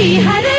Bihar